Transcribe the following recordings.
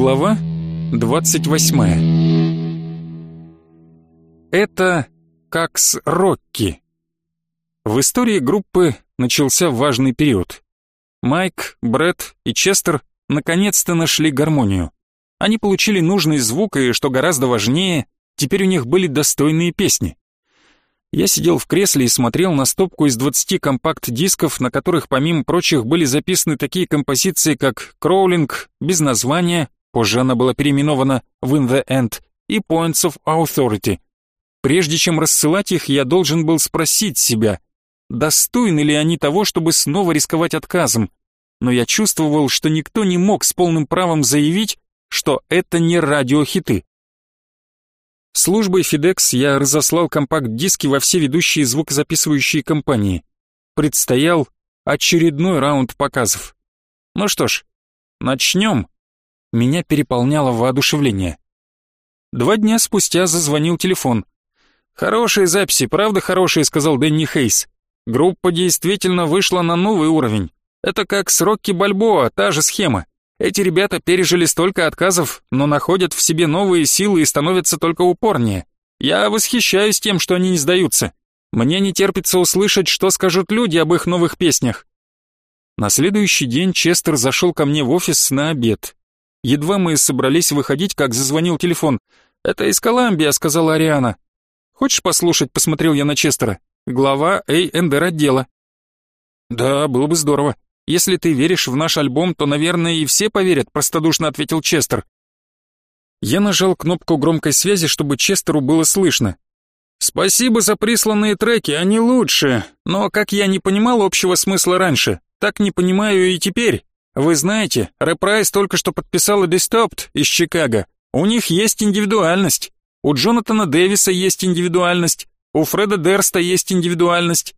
Глава 28 Это как с Рокки. В истории группы начался важный период. Майк, Брэд и Честер наконец-то нашли гармонию. Они получили нужный звук и, что гораздо важнее, теперь у них были достойные песни. Я сидел в кресле и смотрел на стопку из 20 компакт-дисков, на которых, помимо прочих, были записаны такие композиции, как «Кроулинг», «Без названия», позже она была переименована в «In the End», и «Points of Authority». Прежде чем рассылать их, я должен был спросить себя, достойны ли они того, чтобы снова рисковать отказом, но я чувствовал, что никто не мог с полным правом заявить, что это не радиохиты. Службой FedEx я разослал компакт-диски во все ведущие звукозаписывающие компании. Предстоял очередной раунд показов. Ну что ж, начнем. Меня переполняло воодушевление. Два дня спустя зазвонил телефон. «Хорошие записи, правда хорошие», — сказал Дэнни Хейс. «Группа действительно вышла на новый уровень. Это как с Рокки Бальбоа, та же схема. Эти ребята пережили столько отказов, но находят в себе новые силы и становятся только упорнее. Я восхищаюсь тем, что они не сдаются. Мне не терпится услышать, что скажут люди об их новых песнях. На следующий день Честер зашел ко мне в офис на обед. Едва мы собрались выходить, как зазвонил телефон. «Это из Коламбия», — сказала Ариана. «Хочешь послушать?» — посмотрел я на Честера. «Глава A&R отдела». «Да, было бы здорово. Если ты веришь в наш альбом, то, наверное, и все поверят», — простодушно ответил Честер. Я нажал кнопку громкой связи, чтобы Честеру было слышно. «Спасибо за присланные треки, они лучше, но, как я не понимал общего смысла раньше, так не понимаю и теперь. Вы знаете, Репрайс только что подписала Disturbed из Чикаго. У них есть индивидуальность. У Джонатана Дэвиса есть индивидуальность. У Фреда Дерста есть индивидуальность.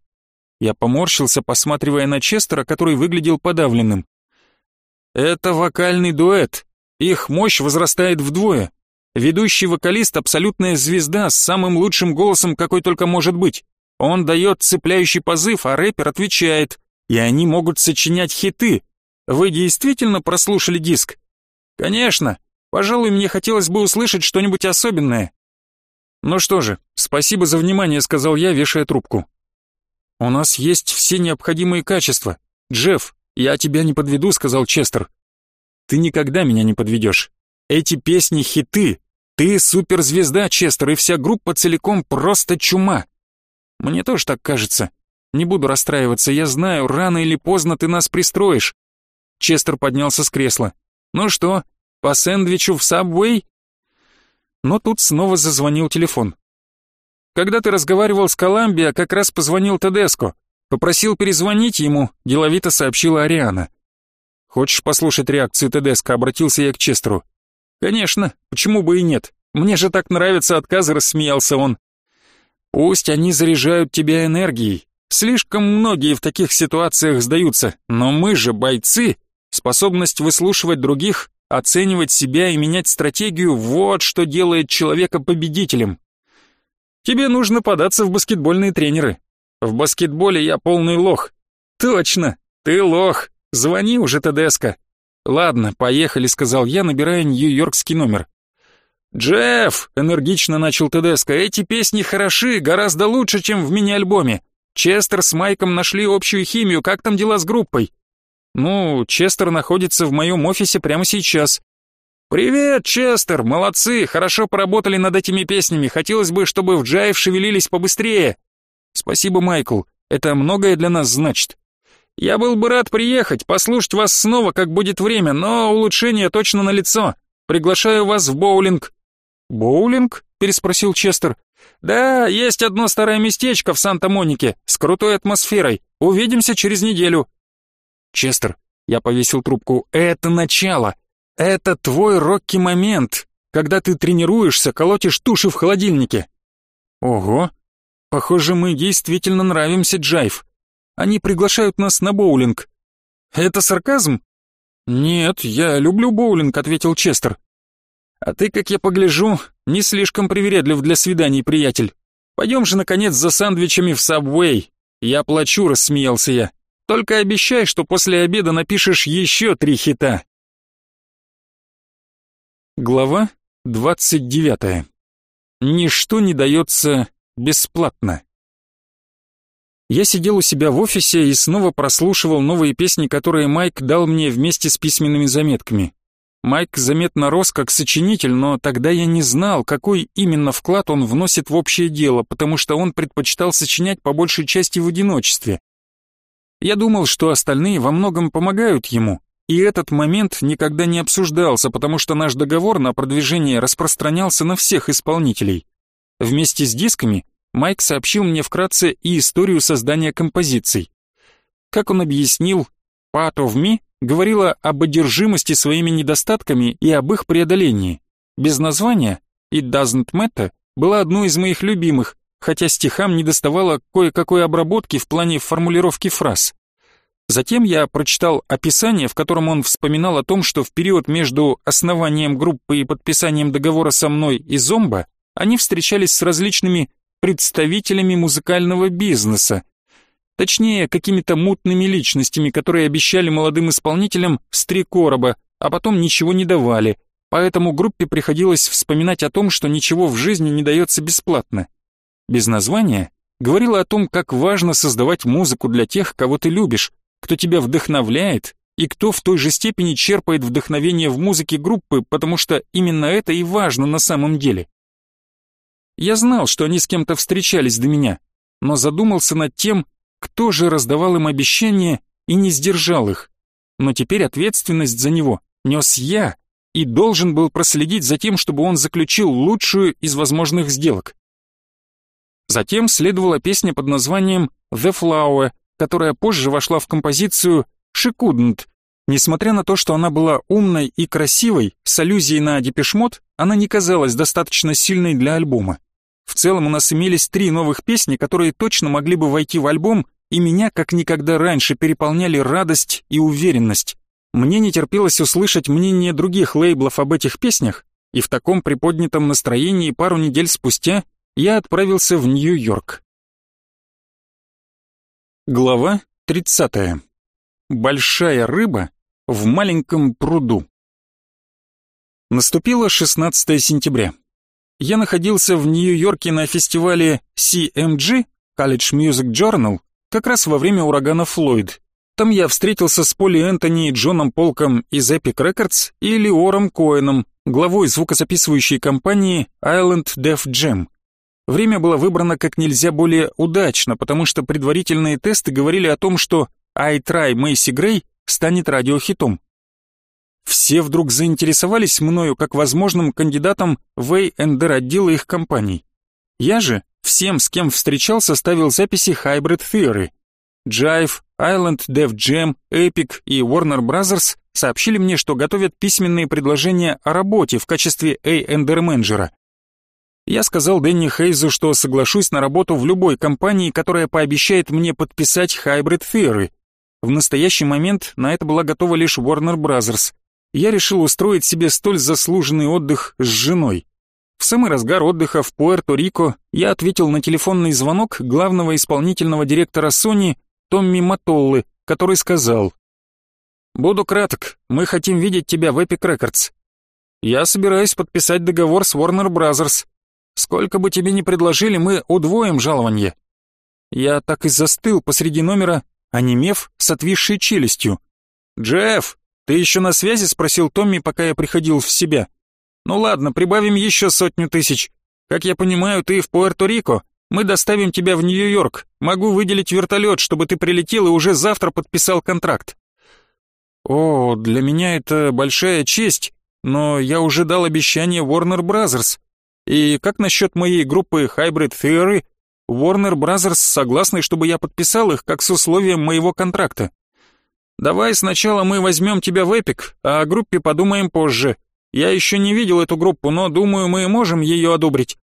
Я поморщился, посматривая на Честера, который выглядел подавленным. «Это вокальный дуэт. Их мощь возрастает вдвое. Ведущий вокалист — абсолютная звезда с самым лучшим голосом, какой только может быть. Он дает цепляющий позыв, а рэпер отвечает. И они могут сочинять хиты. Вы действительно прослушали диск? Конечно. Пожалуй, мне хотелось бы услышать что-нибудь особенное. Ну что же, спасибо за внимание, сказал я, вешая трубку. «У нас есть все необходимые качества. Джефф, я тебя не подведу», — сказал Честер. «Ты никогда меня не подведешь. Эти песни — хиты. Ты суперзвезда, Честер, и вся группа целиком просто чума. Мне тоже так кажется. Не буду расстраиваться, я знаю, рано или поздно ты нас пристроишь». Честер поднялся с кресла. «Ну что, по сэндвичу в Сабвей?» Но тут снова зазвонил телефон. Когда ты разговаривал с Коламбия, как раз позвонил Тедеско. Попросил перезвонить ему, деловито сообщила Ариана. Хочешь послушать реакцию Тедеско, обратился я к Честеру. Конечно, почему бы и нет. Мне же так нравятся отказы, рассмеялся он. Пусть они заряжают тебя энергией. Слишком многие в таких ситуациях сдаются, но мы же бойцы. Способность выслушивать других, оценивать себя и менять стратегию – вот что делает человека победителем. Тебе нужно податься в баскетбольные тренеры. В баскетболе я полный лох. Точно, ты лох. Звони уже, Тедеско. Ладно, поехали, сказал я, набирая нью-йоркский номер. «Джефф!» — энергично начал Тедеско. «Эти песни хороши, гораздо лучше, чем в мини-альбоме. Честер с Майком нашли общую химию, как там дела с группой?» «Ну, Честер находится в моем офисе прямо сейчас. «Привет, Честер! Молодцы! Хорошо поработали над этими песнями. Хотелось бы, чтобы в джайв шевелились побыстрее». «Спасибо, Майкл. Это многое для нас значит. Я был бы рад приехать, послушать вас снова, как будет время, но улучшение точно налицо. Приглашаю вас в боулинг». «Боулинг?» — переспросил Честер. «Да, есть одно старое местечко в Санта-Монике с крутой атмосферой. Увидимся через неделю». «Честер», — я повесил трубку, — «это начало. Это твой Рокки-момент, когда ты тренируешься, колотишь туши в холодильнике. Ого, похоже, мы действительно нравимся, Джайв. Они приглашают нас на боулинг. Это сарказм? Нет, я люблю боулинг, ответил Честер. А ты, как я погляжу, не слишком привередлив для свиданий, приятель. Пойдем же, наконец, за сандвичами в Сабвей. Я плачу, рассмеялся я. Только обещай, что после обеда напишешь еще три хита. Глава 29. Ничто не дается бесплатно. Я сидел у себя в офисе и снова прослушивал новые песни, которые Майк дал мне вместе с письменными заметками. Майк заметно рос как сочинитель, но тогда я не знал, какой именно вклад он вносит в общее дело, потому что он предпочитал сочинять по большей части в одиночестве. Я думал, что остальные во многом помогают ему, и этот момент никогда не обсуждался, потому что наш договор на продвижение распространялся на всех исполнителей. Вместе с дисками Майк сообщил мне вкратце и историю создания композиций. Как он объяснил, «Part of Me» говорила об одержимости своими недостатками и об их преодолении. Без названия «It Doesn't Matter» была одной из моих любимых, хотя стихам недоставало кое-какой обработки в плане формулировки фраз. Затем я прочитал описание, в котором он вспоминал о том, что в период между основанием группы и подписанием договора со мной и Зомба они встречались с различными представителями музыкального бизнеса, точнее, какими-то мутными личностями, которые обещали молодым исполнителям с три короба, а потом ничего не давали, поэтому группе приходилось вспоминать о том, что ничего в жизни не дается бесплатно. Без названия говорила о том, как важно создавать музыку для тех, кого ты любишь, кто тебя вдохновляет и кто в той же степени черпает вдохновение в музыке группы, потому что именно это и важно на самом деле. Я знал, что они с кем-то встречались до меня, но задумался над тем, кто же раздавал им обещания и не сдержал их. Но теперь ответственность за него нес я и должен был проследить за тем, чтобы он заключил лучшую из возможных сделок. Затем следовала песня под названием «The Flower», которая позже вошла в композицию «Шикуднт». Несмотря на то, что она была умной и красивой, с аллюзией на Депешмот, она не казалась достаточно сильной для альбома. В целом у нас имелись три новых песни, которые точно могли бы войти в альбом, и меня как никогда раньше переполняли радость и уверенность. Мне не терпелось услышать мнение других лейблов об этих песнях, и в таком приподнятом настроении пару недель спустя я отправился в Нью-Йорк. Глава 30. Большая рыба в маленьком пруду. Наступило 16 сентября. Я находился в Нью-Йорке на фестивале CMG, College Music Journal, как раз во время урагана Флойд. Там я встретился с Поли Энтони Джоном Полком из Epic Records и Леором Коэном, главой звукозаписывающей компании Island Def Jam. Время было выбрано как нельзя более удачно, потому что предварительные тесты говорили о том, что «I Try Мэйси Грей» станет радиохитом. Все вдруг заинтересовались мною как возможным кандидатом в A&R отдела их компаний. Я же всем, с кем встречался, ставил записи Hybrid Theory. Jive, Island Dev Jam, Epic и Warner Brothers сообщили мне, что готовят письменные предложения о работе в качестве A&R менеджера. Я сказал Дэнни Хейзу, что соглашусь на работу в любой компании, которая пообещает мне подписать Hybrid Theory. В настоящий момент на это была готова лишь Warner Brothers. Я решил устроить себе столь заслуженный отдых с женой. В самый разгар отдыха в Пуэрто-Рико я ответил на телефонный звонок главного исполнительного директора Sony Томми Матоллы, который сказал «Буду краток, мы хотим видеть тебя в Epic Records. Я собираюсь подписать договор с Warner Brothers. Сколько бы тебе ни предложили, мы удвоим жалование». Я так и застыл посреди номера, онемев с отвисшей челюстью. «Джефф, ты еще на связи?» — спросил Томми, пока я приходил в себя. «Ну ладно, прибавим еще сотню тысяч. Как я понимаю, ты в Пуэрто-Рико. Мы доставим тебя в Нью-Йорк. Могу выделить вертолет, чтобы ты прилетел и уже завтра подписал контракт». «О, для меня это большая честь, но я уже дал обещание Warner Brothers. И как насчет моей группы Hybrid Theory? Warner Brothers согласны, чтобы я подписал их как с условием моего контракта. Давай сначала мы возьмем тебя в Epic, а о группе подумаем позже. Я еще не видел эту группу, но думаю, мы можем ее одобрить.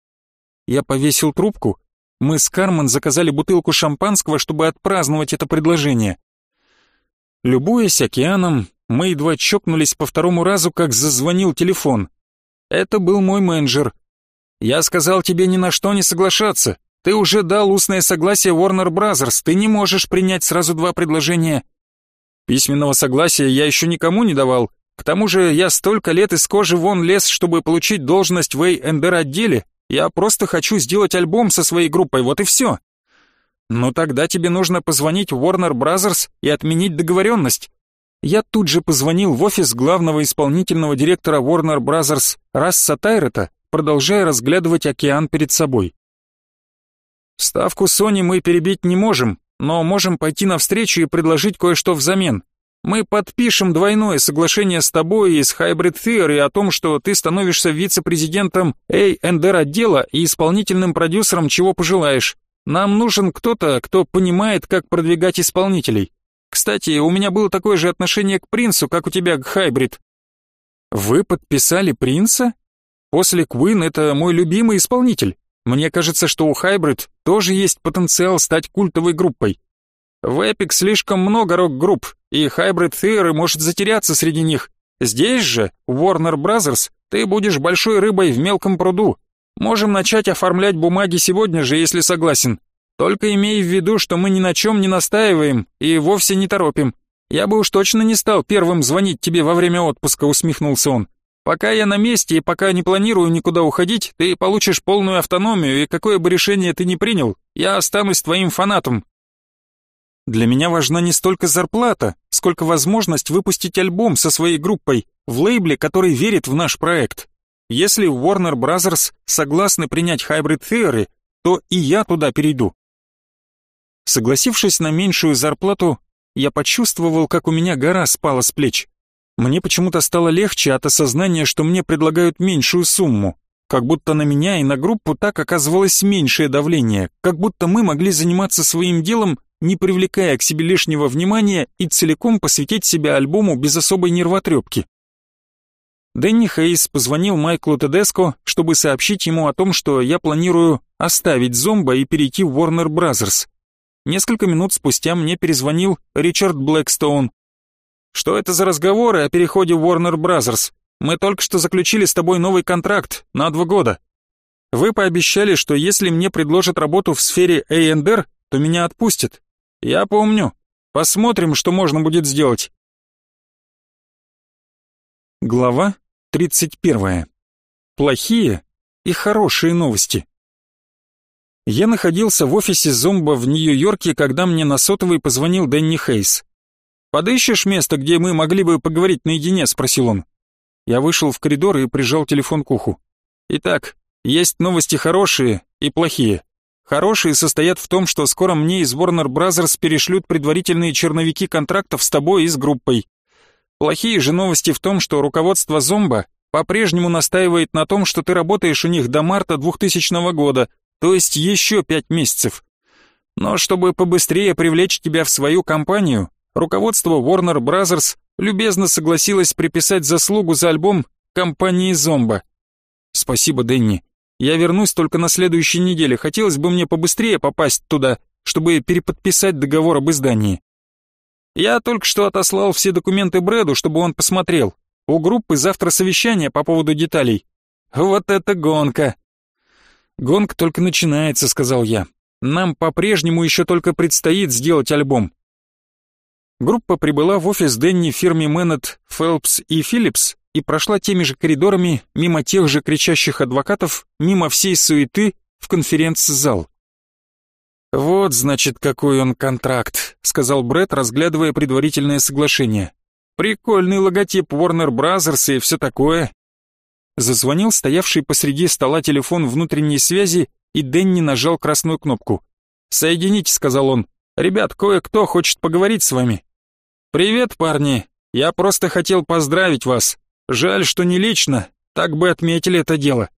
Я повесил трубку. Мы с Кармен заказали бутылку шампанского, чтобы отпраздновать это предложение. Любуясь океаном, мы едва чокнулись по второму разу, как зазвонил телефон. Это был мой менеджер, я сказал тебе ни на что не соглашаться. Ты уже дал устное согласие Warner Brothers, ты не можешь принять сразу два предложения. Письменного согласия я еще никому не давал. К тому же я столько лет из кожи вон лез, чтобы получить должность в A&R отделе. Я просто хочу сделать альбом со своей группой, вот и все. Ну тогда тебе нужно позвонить Warner Brothers и отменить договоренность. Я тут же позвонил в офис главного исполнительного директора Warner Brothers Расса Тайрета, продолжая разглядывать океан перед собой. Ставку Sony мы перебить не можем, но можем пойти навстречу и предложить кое-что взамен. Мы подпишем двойное соглашение с тобой и с Hybrid Theory о том, что ты становишься вице-президентом A&R отдела и исполнительным продюсером, чего пожелаешь. Нам нужен кто-то, кто понимает, как продвигать исполнителей. Кстати, у меня было такое же отношение к Принцу, как у тебя к Hybrid. Вы подписали Принца? После Queen это мой любимый исполнитель. Мне кажется, что у Hybrid тоже есть потенциал стать культовой группой. В Epic слишком много рок-групп, и Hybrid Theory может затеряться среди них. Здесь же, Warner Brothers, ты будешь большой рыбой в мелком пруду. Можем начать оформлять бумаги сегодня же, если согласен. Только имей в виду, что мы ни на чем не настаиваем и вовсе не торопим. Я бы уж точно не стал первым звонить тебе во время отпуска, усмехнулся он. Пока я на месте и пока не планирую никуда уходить, ты получишь полную автономию, и какое бы решение ты ни принял, я останусь твоим фанатом. Для меня важна не столько зарплата, сколько возможность выпустить альбом со своей группой в лейбле, который верит в наш проект. Если Warner Brothers согласны принять Hybrid Theory, то и я туда перейду. Согласившись на меньшую зарплату, я почувствовал, как у меня гора спала с плеч. Мне почему-то стало легче от осознания, что мне предлагают меньшую сумму. Как будто на меня и на группу так оказывалось меньшее давление, как будто мы могли заниматься своим делом не привлекая к себе лишнего внимания и целиком посвятить себя альбому без особой нервотрепки. Дэнни Хейс позвонил Майклу Тедеско, чтобы сообщить ему о том, что я планирую оставить зомба и перейти в Warner Brothers. Несколько минут спустя мне перезвонил Ричард Блэкстоун. «Что это за разговоры о переходе Warner Brothers? Мы только что заключили с тобой новый контракт на два года. Вы пообещали, что если мне предложат работу в сфере A&R, то меня отпустят. Я помню. Посмотрим, что можно будет сделать. Глава 31. Плохие и хорошие новости. Я находился в офисе зомба в Нью-Йорке, когда мне на сотовый позвонил Дэнни Хейс. «Подыщешь место, где мы могли бы поговорить наедине?» — спросил он. Я вышел в коридор и прижал телефон к уху. «Итак, есть новости хорошие и плохие. Хорошие состоят в том, что скоро мне из Warner Brothers перешлют предварительные черновики контрактов с тобой и с группой. Плохие же новости в том, что руководство Зомба по-прежнему настаивает на том, что ты работаешь у них до марта 2000 года, то есть еще пять месяцев. Но чтобы побыстрее привлечь тебя в свою компанию, руководство Warner Brothers любезно согласилось приписать заслугу за альбом компании Зомба. Спасибо, Дэнни. Я вернусь только на следующей неделе. Хотелось бы мне побыстрее попасть туда, чтобы переподписать договор об издании. Я только что отослал все документы Брэду, чтобы он посмотрел. У группы завтра совещание по поводу деталей. Вот это гонка. Гонка только начинается, сказал я. Нам по-прежнему еще только предстоит сделать альбом. Группа прибыла в офис Дэнни в фирме Мэннет, Фелпс и Филлипс и прошла теми же коридорами, мимо тех же кричащих адвокатов, мимо всей суеты в конференц-зал. «Вот, значит, какой он контракт», — сказал Брэд, разглядывая предварительное соглашение. «Прикольный логотип Warner Brothers и все такое». Зазвонил стоявший посреди стола телефон внутренней связи, и Дэнни нажал красную кнопку. «Соедините», — сказал он. «Ребят, кое-кто хочет поговорить с вами». «Привет, парни. Я просто хотел поздравить вас. Жаль, что не лично, так бы отметили это дело.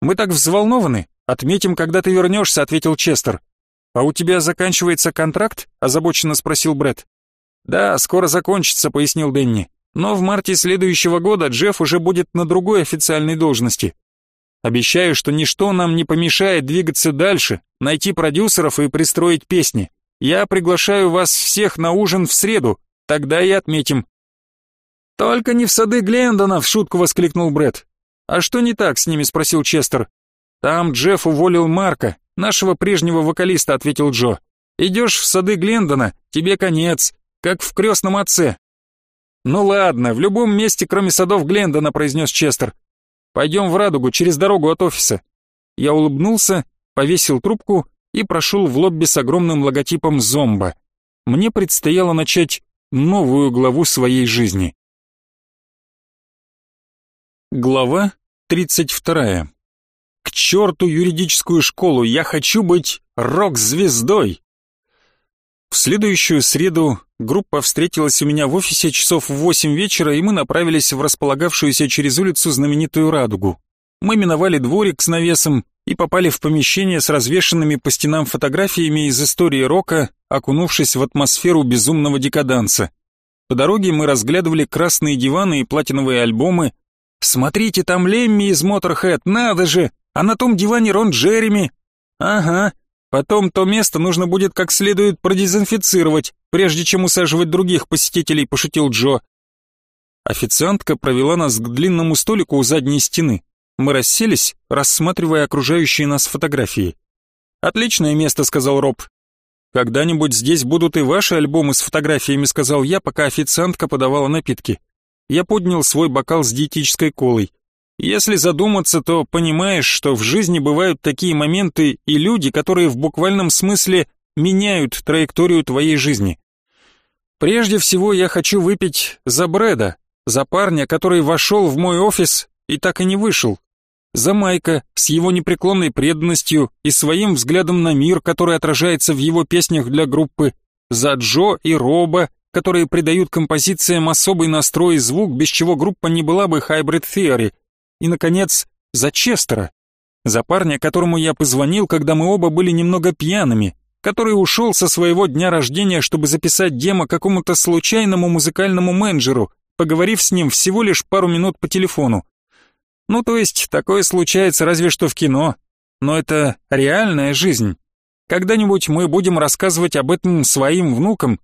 Мы так взволнованы. Отметим, когда ты вернешься, ответил Честер. А у тебя заканчивается контракт? озабоченно спросил Бред. Да, скоро закончится, пояснил Дэнни. Но в марте следующего года Джефф уже будет на другой официальной должности. Обещаю, что ничто нам не помешает двигаться дальше, найти продюсеров и пристроить песни. Я приглашаю вас всех на ужин в среду, тогда и отметим. «Только не в сады Глендона!» — в шутку воскликнул Бред. «А что не так с ними?» — спросил Честер. «Там Джефф уволил Марка, нашего прежнего вокалиста», — ответил Джо. «Идешь в сады Глендона, тебе конец, как в крестном отце». «Ну ладно, в любом месте, кроме садов Глендона», — произнес Честер. «Пойдем в Радугу, через дорогу от офиса». Я улыбнулся, повесил трубку и прошел в лобби с огромным логотипом «Зомба». Мне предстояло начать новую главу своей жизни. Глава 32. К черту юридическую школу, я хочу быть рок-звездой! В следующую среду группа встретилась у меня в офисе часов в восемь вечера, и мы направились в располагавшуюся через улицу знаменитую «Радугу». Мы миновали дворик с навесом и попали в помещение с развешанными по стенам фотографиями из истории рока, окунувшись в атмосферу безумного декаданса. По дороге мы разглядывали красные диваны и платиновые альбомы. «Смотрите, там Лемми из Моторхед, надо же! А на том диване Рон Джереми!» «Ага, Потом то место нужно будет как следует продезинфицировать, прежде чем усаживать других посетителей, пошутил Джо. Официантка провела нас к длинному столику у задней стены. Мы расселись, рассматривая окружающие нас фотографии. «Отличное место», — сказал Роб. «Когда-нибудь здесь будут и ваши альбомы с фотографиями», — сказал я, пока официантка подавала напитки. Я поднял свой бокал с диетической колой. Если задуматься, то понимаешь, что в жизни бывают такие моменты и люди, которые в буквальном смысле меняют траекторию твоей жизни. Прежде всего я хочу выпить за Брэда, за парня, который вошел в мой офис и так и не вышел. За Майка с его непреклонной преданностью и своим взглядом на мир, который отражается в его песнях для группы. За Джо и Роба, которые придают композициям особый настрой и звук, без чего группа не была бы Hybrid Theory – и, наконец, за Честера. За парня, которому я позвонил, когда мы оба были немного пьяными, который ушел со своего дня рождения, чтобы записать демо какому-то случайному музыкальному менеджеру, поговорив с ним всего лишь пару минут по телефону. Ну, то есть, такое случается разве что в кино. Но это реальная жизнь. Когда-нибудь мы будем рассказывать об этом своим внукам.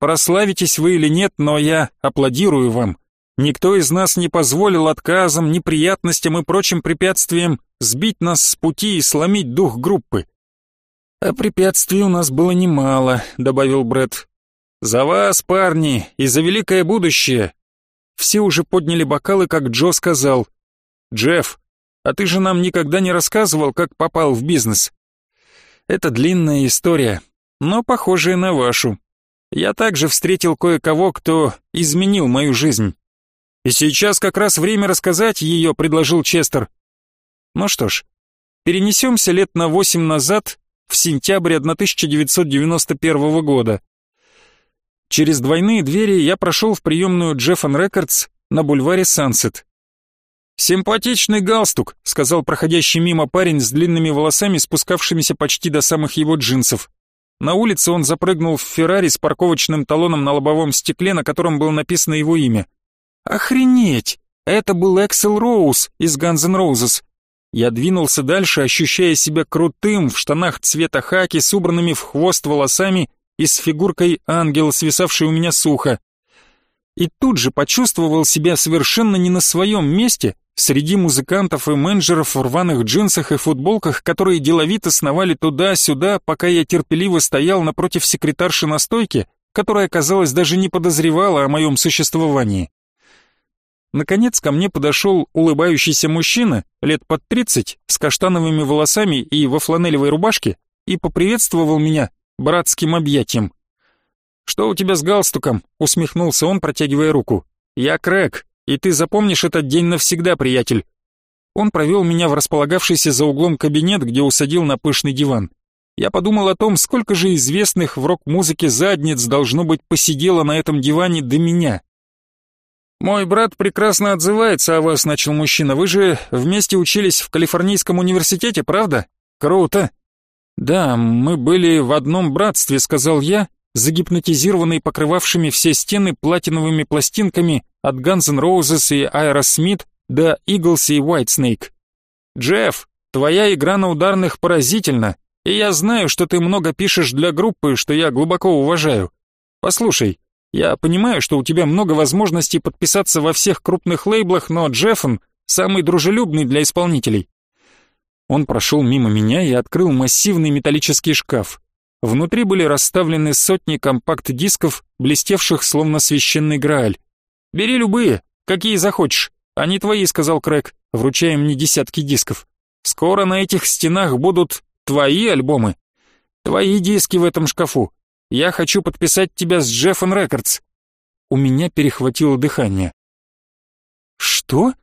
Прославитесь вы или нет, но я аплодирую вам. Никто из нас не позволил отказам, неприятностям и прочим препятствиям сбить нас с пути и сломить дух группы. А препятствий у нас было немало, добавил Бред. За вас, парни, и за великое будущее. Все уже подняли бокалы, как Джо сказал. Джефф, а ты же нам никогда не рассказывал, как попал в бизнес. Это длинная история, но похожая на вашу. Я также встретил кое-кого, кто изменил мою жизнь. «И сейчас как раз время рассказать ее», — предложил Честер. Ну что ж, перенесемся лет на восемь назад, в сентябрь 1991 года. Через двойные двери я прошел в приемную Джеффан Рекордс на бульваре Сансет. «Симпатичный галстук», — сказал проходящий мимо парень с длинными волосами, спускавшимися почти до самых его джинсов. На улице он запрыгнул в Феррари с парковочным талоном на лобовом стекле, на котором было написано его имя. Охренеть! Это был Эксел Роуз из Guns N' Roses. Я двинулся дальше, ощущая себя крутым в штанах цвета хаки с убранными в хвост волосами и с фигуркой ангела, свисавшей у меня сухо. И тут же почувствовал себя совершенно не на своем месте среди музыкантов и менеджеров в рваных джинсах и футболках, которые деловито сновали туда-сюда, пока я терпеливо стоял напротив секретарши на стойке, которая, казалось, даже не подозревала о моем существовании. Наконец ко мне подошел улыбающийся мужчина, лет под тридцать, с каштановыми волосами и во фланелевой рубашке, и поприветствовал меня братским объятием. «Что у тебя с галстуком?» — усмехнулся он, протягивая руку. «Я Крэг, и ты запомнишь этот день навсегда, приятель». Он провел меня в располагавшийся за углом кабинет, где усадил на пышный диван. Я подумал о том, сколько же известных в рок-музыке задниц должно быть посидело на этом диване до меня. «Мой брат прекрасно отзывается о вас», — начал мужчина. «Вы же вместе учились в Калифорнийском университете, правда? Круто!» «Да, мы были в одном братстве», — сказал я, загипнотизированный покрывавшими все стены платиновыми пластинками от Guns N' Roses и Aerosmith до Eagles и Whitesnake. «Джефф, твоя игра на ударных поразительна, и я знаю, что ты много пишешь для группы, что я глубоко уважаю. Послушай, я понимаю, что у тебя много возможностей подписаться во всех крупных лейблах, но Джеффон самый дружелюбный для исполнителей. Он прошел мимо меня и открыл массивный металлический шкаф. Внутри были расставлены сотни компакт-дисков, блестевших словно священный грааль. Бери любые, какие захочешь. Они твои, сказал Крэг, вручая мне десятки дисков. Скоро на этих стенах будут твои альбомы. Твои диски в этом шкафу. Я хочу подписать тебя с Джеффен Рекордс. У меня перехватило дыхание. Что?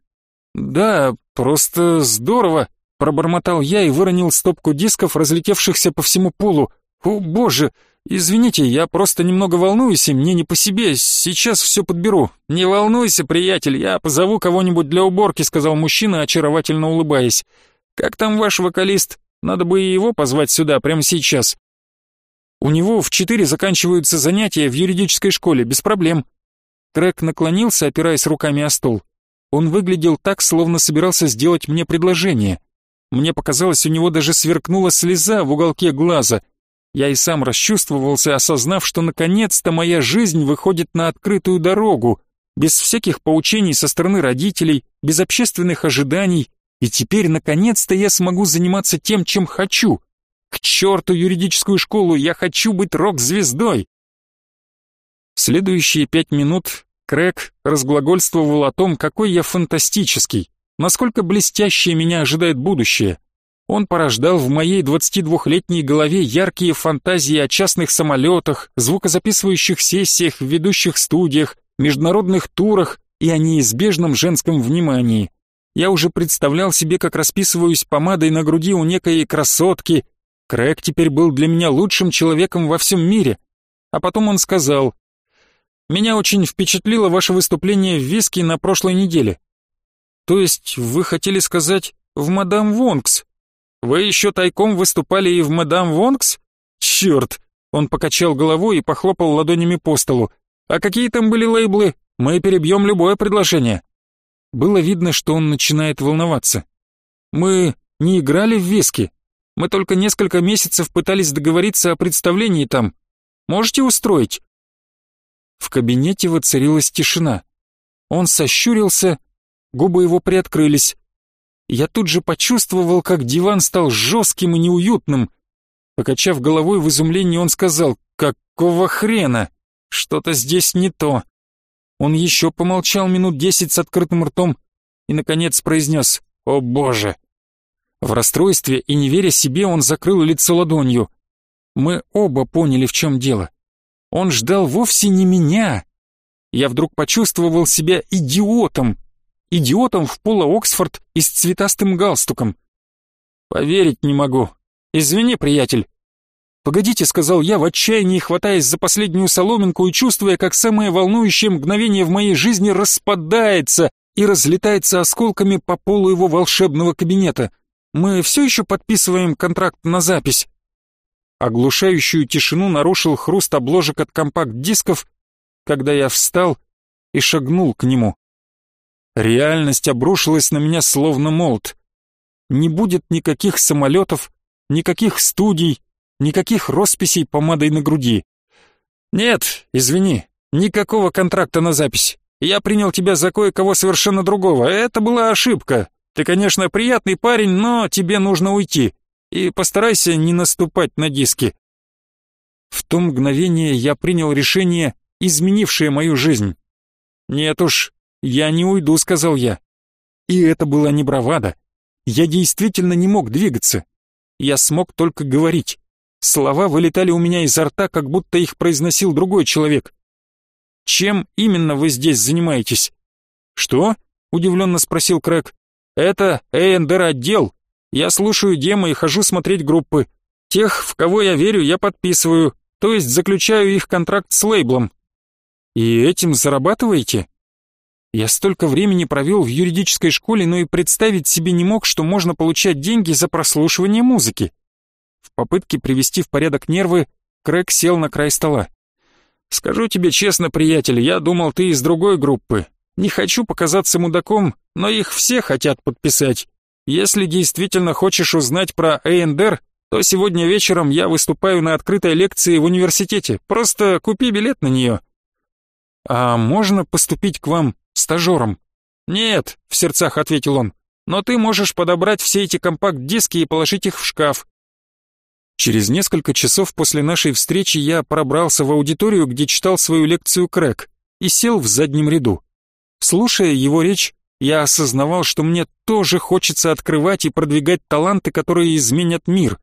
Да, просто здорово, пробормотал я и выронил стопку дисков, разлетевшихся по всему полу. О, боже, извините, я просто немного волнуюсь, и мне не по себе. Сейчас все подберу. Не волнуйся, приятель, я позову кого-нибудь для уборки, сказал мужчина, очаровательно улыбаясь. Как там ваш вокалист? Надо бы и его позвать сюда прямо сейчас. У него в четыре заканчиваются занятия в юридической школе, без проблем. Трек наклонился, опираясь руками о стол. Он выглядел так, словно собирался сделать мне предложение. Мне показалось, у него даже сверкнула слеза в уголке глаза. Я и сам расчувствовался, осознав, что наконец-то моя жизнь выходит на открытую дорогу, без всяких поучений со стороны родителей, без общественных ожиданий, и теперь, наконец-то, я смогу заниматься тем, чем хочу. К черту юридическую школу, я хочу быть рок-звездой. Следующие пять минут Крэг разглагольствовал о том, какой я фантастический, насколько блестящее меня ожидает будущее. Он порождал в моей 22-летней голове яркие фантазии о частных самолетах, звукозаписывающих сессиях в ведущих студиях, международных турах и о неизбежном женском внимании. Я уже представлял себе, как расписываюсь помадой на груди у некой красотки. Крэг теперь был для меня лучшим человеком во всем мире. А потом он сказал, «Меня очень впечатлило ваше выступление в Виске на прошлой неделе». «То есть вы хотели сказать в Мадам Вонкс?» «Вы еще тайком выступали и в Мадам Вонкс?» «Черт!» Он покачал головой и похлопал ладонями по столу. «А какие там были лейблы? Мы перебьем любое предложение». Было видно, что он начинает волноваться. «Мы не играли в виски. Мы только несколько месяцев пытались договориться о представлении там. Можете устроить?» В кабинете воцарилась тишина. Он сощурился, губы его приоткрылись. Я тут же почувствовал, как диван стал жестким и неуютным. Покачав головой в изумлении, он сказал, «Какого хрена? Что-то здесь не то». Он еще помолчал минут десять с открытым ртом и, наконец, произнес «О боже!». В расстройстве и не веря себе, он закрыл лицо ладонью. Мы оба поняли, в чем дело. Он ждал вовсе не меня. Я вдруг почувствовал себя идиотом. Идиотом в поло Оксфорд и с цветастым галстуком. Поверить не могу. Извини, приятель, «Погодите», — сказал я, в отчаянии хватаясь за последнюю соломинку и чувствуя, как самое волнующее мгновение в моей жизни распадается и разлетается осколками по полу его волшебного кабинета. «Мы все еще подписываем контракт на запись». Оглушающую тишину нарушил хруст обложек от компакт-дисков, когда я встал и шагнул к нему. Реальность обрушилась на меня словно молот. Не будет никаких самолетов, никаких студий, никаких росписей помадой на груди. Нет, извини, никакого контракта на запись. Я принял тебя за кое-кого совершенно другого. Это была ошибка. Ты, конечно, приятный парень, но тебе нужно уйти. И постарайся не наступать на диски. В то мгновение я принял решение, изменившее мою жизнь. Нет уж, я не уйду, сказал я. И это была не бравада. Я действительно не мог двигаться. Я смог только говорить. Слова вылетали у меня изо рта, как будто их произносил другой человек. «Чем именно вы здесь занимаетесь?» «Что?» — удивленно спросил Крэг. «Это A&R отдел. Я слушаю демо и хожу смотреть группы. Тех, в кого я верю, я подписываю, то есть заключаю их контракт с лейблом». «И этим зарабатываете?» Я столько времени провел в юридической школе, но и представить себе не мог, что можно получать деньги за прослушивание музыки. В попытке привести в порядок нервы, Крэг сел на край стола. «Скажу тебе честно, приятель, я думал, ты из другой группы. Не хочу показаться мудаком, но их все хотят подписать. Если действительно хочешь узнать про A&R, то сегодня вечером я выступаю на открытой лекции в университете. Просто купи билет на нее». «А можно поступить к вам стажером?» «Нет», — в сердцах ответил он, «но ты можешь подобрать все эти компакт-диски и положить их в шкаф. Через несколько часов после нашей встречи я пробрался в аудиторию, где читал свою лекцию Крэк, и сел в заднем ряду. Слушая его речь, я осознавал, что мне тоже хочется открывать и продвигать таланты, которые изменят мир.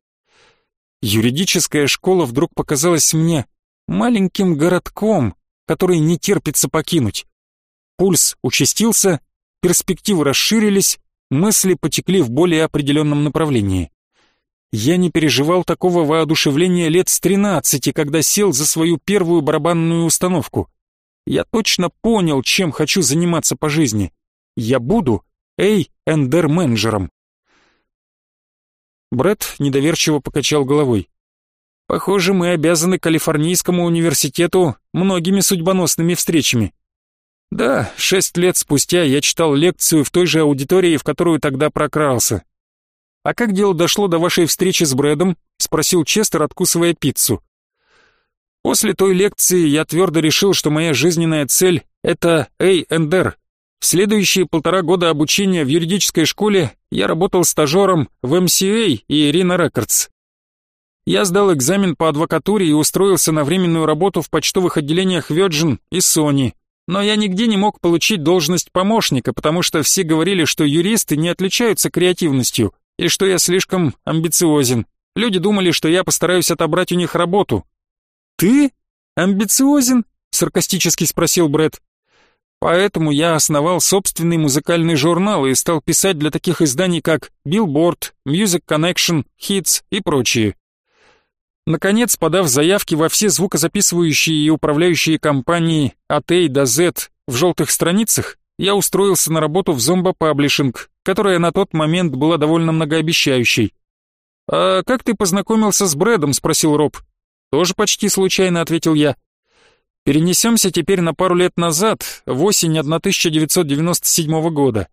Юридическая школа вдруг показалась мне маленьким городком, который не терпится покинуть. Пульс участился, перспективы расширились, мысли потекли в более определенном направлении. Я не переживал такого воодушевления лет с тринадцати, когда сел за свою первую барабанную установку. Я точно понял, чем хочу заниматься по жизни. Я буду A&R-менеджером. Брэд недоверчиво покачал головой. Похоже, мы обязаны Калифорнийскому университету многими судьбоносными встречами. Да, шесть лет спустя я читал лекцию в той же аудитории, в которую тогда прокрался. «А как дело дошло до вашей встречи с Брэдом?» — спросил Честер, откусывая пиццу. После той лекции я твердо решил, что моя жизненная цель — это A&R. В следующие полтора года обучения в юридической школе я работал стажером в MCA и Irina Records. Я сдал экзамен по адвокатуре и устроился на временную работу в почтовых отделениях Virgin и Sony. Но я нигде не мог получить должность помощника, потому что все говорили, что юристы не отличаются креативностью и что я слишком амбициозен. Люди думали, что я постараюсь отобрать у них работу. «Ты? Амбициозен?» — саркастически спросил Брэд. Поэтому я основал собственный музыкальный журнал и стал писать для таких изданий, как Billboard, Music Connection, Hits и прочие. Наконец, подав заявки во все звукозаписывающие и управляющие компании от A до Z в желтых страницах, я устроился на работу в Zomba Publishing, которая на тот момент была довольно многообещающей. «А как ты познакомился с Брэдом?» — спросил Роб. «Тоже почти случайно», — ответил я. Перенесемся теперь на пару лет назад, в осень 1997 года.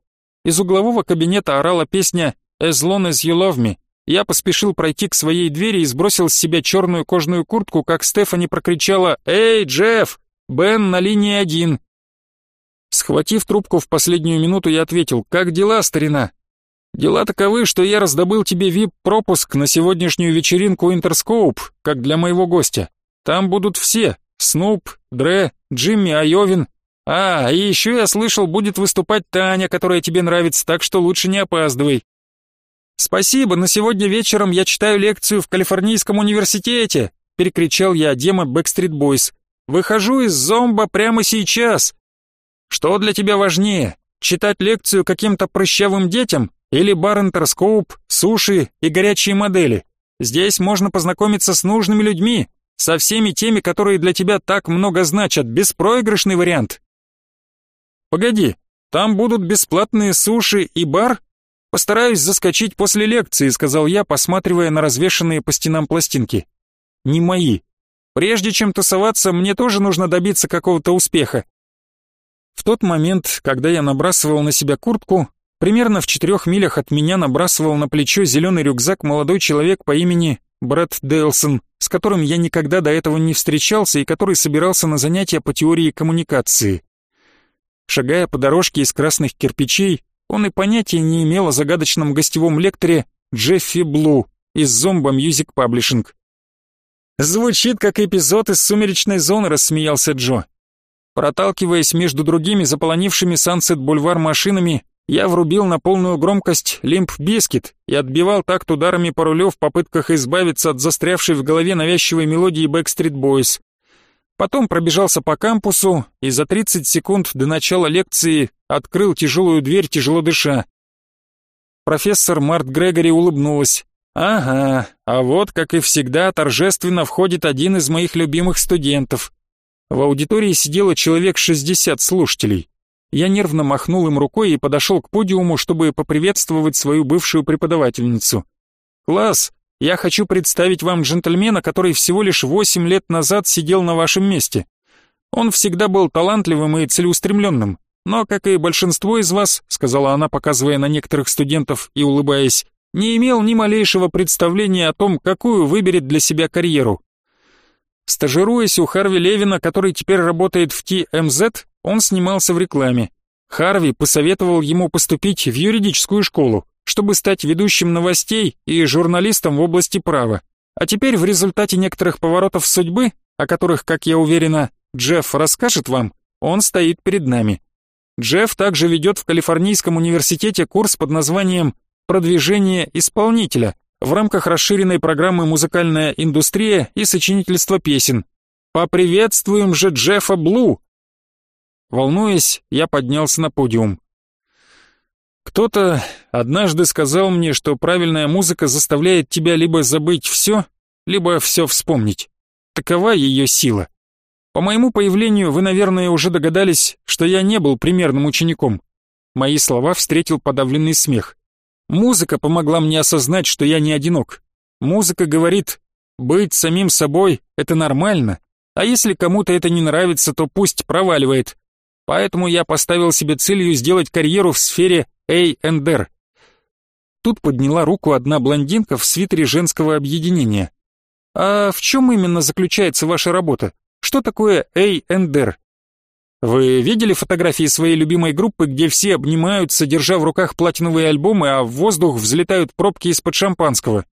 Из углового кабинета орала песня «As long as you love me». Я поспешил пройти к своей двери и сбросил с себя черную кожаную куртку, как Стефани прокричала «Эй, Джефф! Бен на линии один!» Схватив трубку в последнюю минуту, я ответил «Как дела, старина?» «Дела таковы, что я раздобыл тебе вип-пропуск на сегодняшнюю вечеринку Интерскоуп, как для моего гостя. Там будут все, Снуп, Дре, Джимми Айовин. А, и еще я слышал, будет выступать Таня, которая тебе нравится, так что лучше не опаздывай. Спасибо, но сегодня вечером я читаю лекцию в Калифорнийском университете, перекричал я Дема Backstreet Boys. Выхожу из зомба прямо сейчас. Что для тебя важнее, читать лекцию каким-то прыщавым детям или бар интерскоуп, суши и горячие модели? Здесь можно познакомиться с нужными людьми, со всеми теми, которые для тебя так много значат, беспроигрышный вариант. Погоди, там будут бесплатные суши и бар? Постараюсь заскочить после лекции, сказал я, посматривая на развешанные по стенам пластинки. Не мои. Прежде чем тусоваться, мне тоже нужно добиться какого-то успеха. В тот момент, когда я набрасывал на себя куртку, примерно в четырех милях от меня набрасывал на плечо зеленый рюкзак молодой человек по имени Брэд Дейлсон, с которым я никогда до этого не встречался и который собирался на занятия по теории коммуникации. Шагая по дорожке из красных кирпичей, он и понятия не имел о загадочном гостевом лекторе Джеффе Блу из Zomba Music Publishing. «Звучит как эпизод из «Сумеречной зоны», — рассмеялся Джо. Проталкиваясь между другими заполонившими Сансет-бульвар машинами, я врубил на полную громкость «Limp Bizkit» и отбивал такт ударами по рулю в попытках избавиться от застрявшей в голове навязчивой мелодии Backstreet Boys. Потом пробежался по кампусу и за 30 секунд до начала лекции открыл тяжелую дверь, тяжело дыша. Профессор Март Грегори улыбнулась. «Ага, а вот, как и всегда, торжественно входит один из моих любимых студентов». В аудитории сидело человек 60 слушателей. Я нервно махнул им рукой и подошел к подиуму, чтобы поприветствовать свою бывшую преподавательницу. «Класс, я хочу представить вам джентльмена, который всего лишь восемь лет назад сидел на вашем месте. Он всегда был талантливым и целеустремленным, но, как и большинство из вас, сказала она, показывая на некоторых студентов и улыбаясь, не имел ни малейшего представления о том, какую выберет для себя карьеру. Стажируясь у Харви Левина, который теперь работает в TMZ, он снимался в рекламе. Харви посоветовал ему поступить в юридическую школу, чтобы стать ведущим новостей и журналистом в области права. А теперь в результате некоторых поворотов судьбы, о которых, как я уверена, Джефф расскажет вам, он стоит перед нами. Джефф также ведет в Калифорнийском университете курс под названием «Продвижение исполнителя» в рамках расширенной программы «Музыкальная индустрия и сочинительство песен». Поприветствуем же Джеффа Блу! Волнуясь, я поднялся на подиум. Кто-то однажды сказал мне, что правильная музыка заставляет тебя либо забыть все, либо все вспомнить. Такова ее сила. По моему появлению вы, наверное, уже догадались, что я не был примерным учеником. Мои слова встретил подавленный смех. Музыка помогла мне осознать, что я не одинок. Музыка говорит, быть самим собой — это нормально, а если кому-то это не нравится, то пусть проваливает. Поэтому я поставил себе целью сделать карьеру в сфере A&R. Тут подняла руку одна блондинка в свитере женского объединения. «А в чем именно заключается ваша работа? Что такое A&R?» Вы видели фотографии своей любимой группы, где все обнимаются, держа в руках платиновые альбомы, а в воздух взлетают пробки из-под шампанского?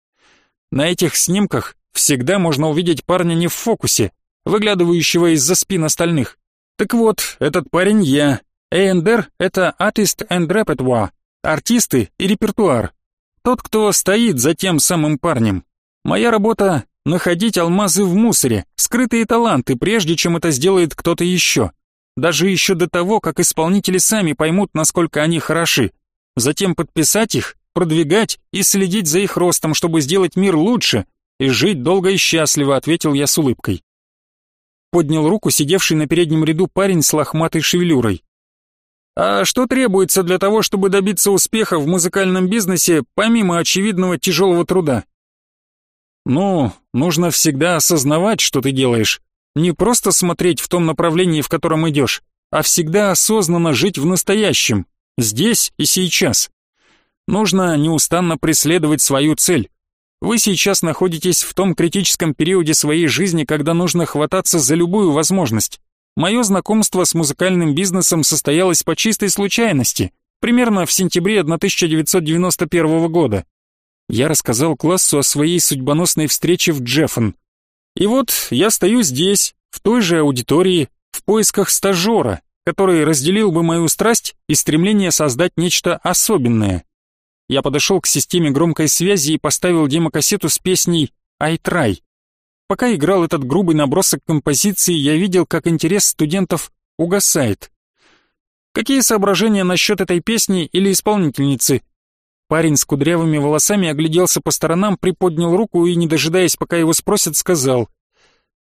На этих снимках всегда можно увидеть парня не в фокусе, выглядывающего из-за спин остальных. Так вот, этот парень я. A&R — это Artist and Repertoire, артисты и репертуар. Тот, кто стоит за тем самым парнем. Моя работа — находить алмазы в мусоре, скрытые таланты, прежде чем это сделает кто-то еще. Даже еще до того, как исполнители сами поймут, насколько они хороши. Затем подписать их, продвигать и следить за их ростом, чтобы сделать мир лучше и жить долго и счастливо, ответил я с улыбкой поднял руку сидевший на переднем ряду парень с лохматой шевелюрой. А что требуется для того, чтобы добиться успеха в музыкальном бизнесе, помимо очевидного тяжелого труда? Ну, нужно всегда осознавать, что ты делаешь. Не просто смотреть в том направлении, в котором идешь, а всегда осознанно жить в настоящем, здесь и сейчас. Нужно неустанно преследовать свою цель, вы сейчас находитесь в том критическом периоде своей жизни, когда нужно хвататься за любую возможность. Мое знакомство с музыкальным бизнесом состоялось по чистой случайности, примерно в сентябре 1991 года. Я рассказал классу о своей судьбоносной встрече в Джеффен. И вот я стою здесь, в той же аудитории, в поисках стажера, который разделил бы мою страсть и стремление создать нечто особенное. Я подошел к системе громкой связи и поставил демокассету с песней «I try». Пока играл этот грубый набросок композиции, я видел, как интерес студентов угасает. Какие соображения насчет этой песни или исполнительницы? Парень с кудрявыми волосами огляделся по сторонам, приподнял руку и, не дожидаясь, пока его спросят, сказал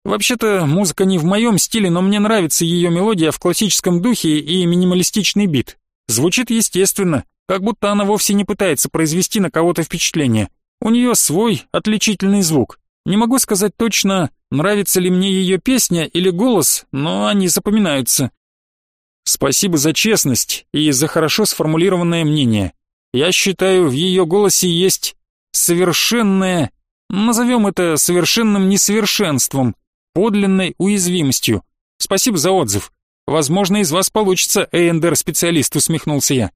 «Вообще-то музыка не в моем стиле, но мне нравится ее мелодия в классическом духе и минималистичный бит. Звучит естественно, как будто она вовсе не пытается произвести на кого-то впечатление. У нее свой отличительный звук. Не могу сказать точно, нравится ли мне ее песня или голос, но они запоминаются. Спасибо за честность и за хорошо сформулированное мнение. Я считаю, в ее голосе есть совершенное, назовем это совершенным несовершенством, подлинной уязвимостью. Спасибо за отзыв. Возможно, из вас получится A&R-специалист, усмехнулся я.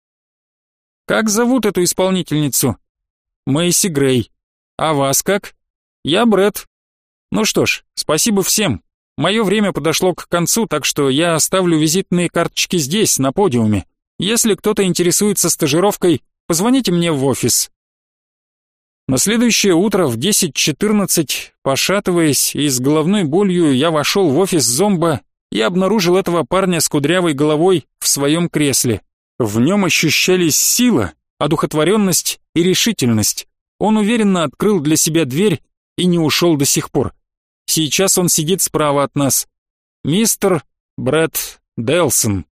Как зовут эту исполнительницу? Мэйси Грей. А вас как? Я Брэд. Ну что ж, спасибо всем. Мое время подошло к концу, так что я оставлю визитные карточки здесь, на подиуме. Если кто-то интересуется стажировкой, позвоните мне в офис. На следующее утро в 10.14, пошатываясь и с головной болью, я вошел в офис зомба и обнаружил этого парня с кудрявой головой в своем кресле. В нем ощущались сила, одухотворенность и решительность. Он уверенно открыл для себя дверь и не ушел до сих пор. Сейчас он сидит справа от нас. Мистер Брэд Делсон.